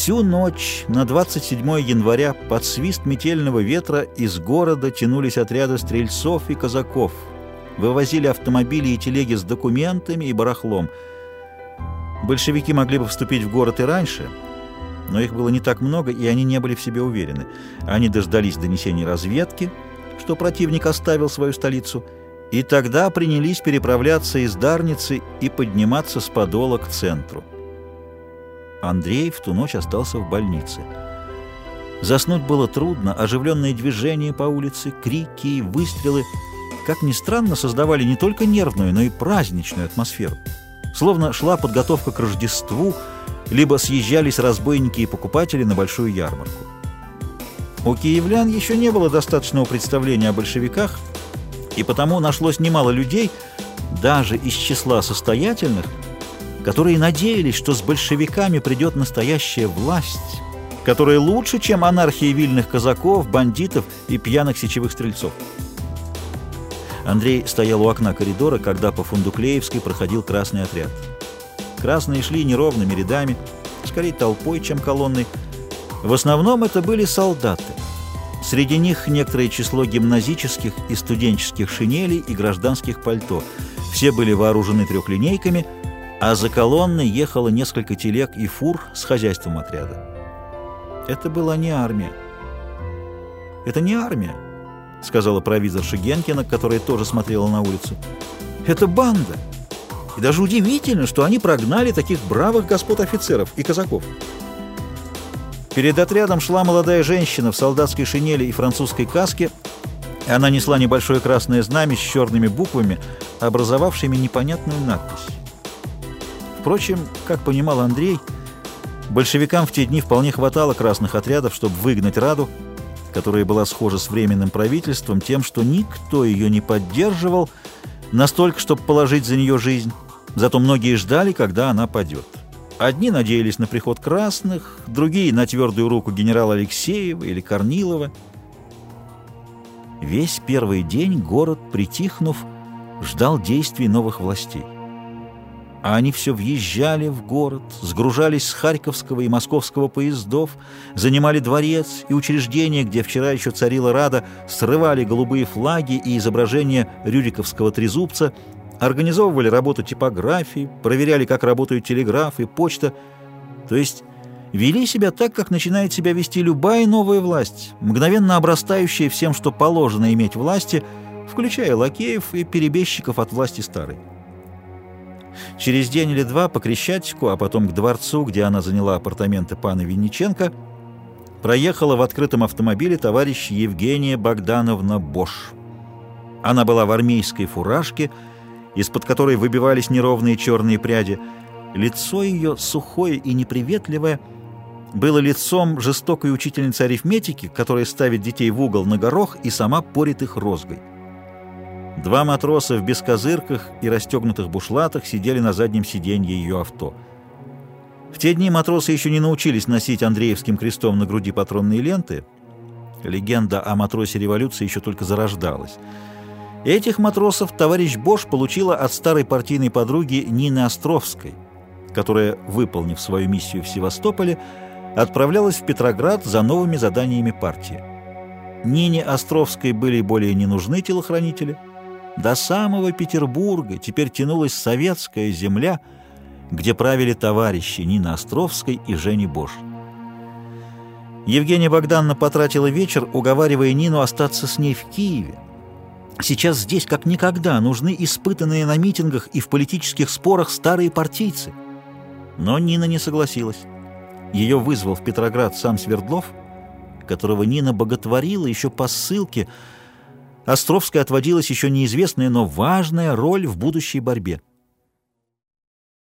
Всю ночь на 27 января под свист метельного ветра из города тянулись отряды стрельцов и казаков. Вывозили автомобили и телеги с документами и барахлом. Большевики могли бы вступить в город и раньше, но их было не так много, и они не были в себе уверены. Они дождались донесений разведки, что противник оставил свою столицу, и тогда принялись переправляться из Дарницы и подниматься с Подола к центру. Андрей в ту ночь остался в больнице. Заснуть было трудно, оживленные движения по улице, крики и выстрелы, как ни странно, создавали не только нервную, но и праздничную атмосферу. Словно шла подготовка к Рождеству, либо съезжались разбойники и покупатели на большую ярмарку. У киевлян еще не было достаточного представления о большевиках, и потому нашлось немало людей, даже из числа состоятельных, которые надеялись, что с большевиками придет настоящая власть, которая лучше, чем анархия вильных казаков, бандитов и пьяных сечевых стрельцов. Андрей стоял у окна коридора, когда по Фундуклеевской проходил красный отряд. Красные шли неровными рядами, скорее толпой, чем колонной. В основном это были солдаты. Среди них некоторое число гимназических и студенческих шинелей и гражданских пальто. Все были вооружены трехлинейками – а за колонной ехало несколько телег и фур с хозяйством отряда. Это была не армия. «Это не армия», — сказала провизорша Генкина, которая тоже смотрела на улицу. «Это банда. И даже удивительно, что они прогнали таких бравых господ офицеров и казаков». Перед отрядом шла молодая женщина в солдатской шинели и французской каске. Она несла небольшое красное знамя с черными буквами, образовавшими непонятную надпись. Впрочем, как понимал Андрей, большевикам в те дни вполне хватало красных отрядов, чтобы выгнать Раду, которая была схожа с Временным правительством, тем, что никто ее не поддерживал настолько, чтобы положить за нее жизнь. Зато многие ждали, когда она падет. Одни надеялись на приход красных, другие — на твердую руку генерала Алексеева или Корнилова. Весь первый день город, притихнув, ждал действий новых властей а они все въезжали в город, сгружались с Харьковского и Московского поездов, занимали дворец и учреждения, где вчера еще царила Рада, срывали голубые флаги и изображения Рюриковского трезубца, организовывали работу типографии, проверяли, как работают телеграф и почта, то есть вели себя так, как начинает себя вести любая новая власть, мгновенно обрастающая всем, что положено иметь власти, включая лакеев и перебежчиков от власти старой. Через день или два по Крещатику, а потом к дворцу, где она заняла апартаменты пана Винниченко, проехала в открытом автомобиле товарищ Евгения Богдановна Бош. Она была в армейской фуражке, из-под которой выбивались неровные черные пряди. Лицо ее, сухое и неприветливое, было лицом жестокой учительницы арифметики, которая ставит детей в угол на горох и сама порит их розгой. Два матроса в бескозырках и расстегнутых бушлатах сидели на заднем сиденье ее авто. В те дни матросы еще не научились носить Андреевским крестом на груди патронные ленты. Легенда о матросе революции еще только зарождалась. Этих матросов товарищ Бош получила от старой партийной подруги Нины Островской, которая, выполнив свою миссию в Севастополе, отправлялась в Петроград за новыми заданиями партии. Нине Островской были более не нужны телохранители – до самого Петербурга теперь тянулась советская земля, где правили товарищи Нина Островской и Жени Бош. Евгения Богдановна потратила вечер, уговаривая Нину остаться с ней в Киеве. Сейчас здесь, как никогда, нужны испытанные на митингах и в политических спорах старые партийцы. Но Нина не согласилась. Ее вызвал в Петроград сам Свердлов, которого Нина боготворила еще по ссылке – Островской отводилась еще неизвестная, но важная роль в будущей борьбе.